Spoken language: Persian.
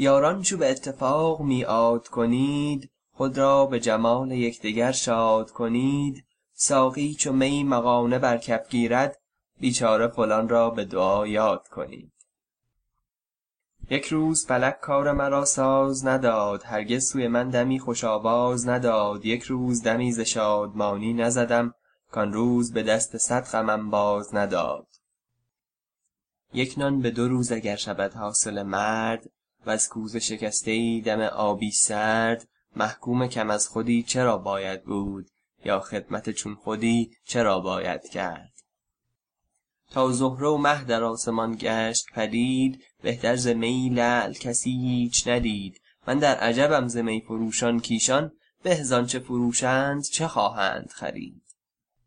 یاران چو به اتفاق میعاد کنید خود را به جمال یکدگر شاد کنید. ساقی چو می مغانه بر کف گیرد بیچاره فلان را به دعا یاد کنید. یک روز فلک کار مرا ساز نداد هرگز سوی من دمی خوش آواز نداد. یک روز دمی ز شادمانی نزدم کان روز به دست صد غمم باز نداد. یک نان به دو روز اگر شود حاصل مرد وز کوزه شکسته ای دم آبی سرد محکوم کم از خودی چرا باید بود؟ یا خدمت چون خودی چرا باید کرد؟ تا زهره و مه در آسمان گشت پدید بهتر ز می لعل کسی هیچ ندید. من در عجبم ز می فروشان کایشان به زآنچه فروشند چه خواهند خرید؟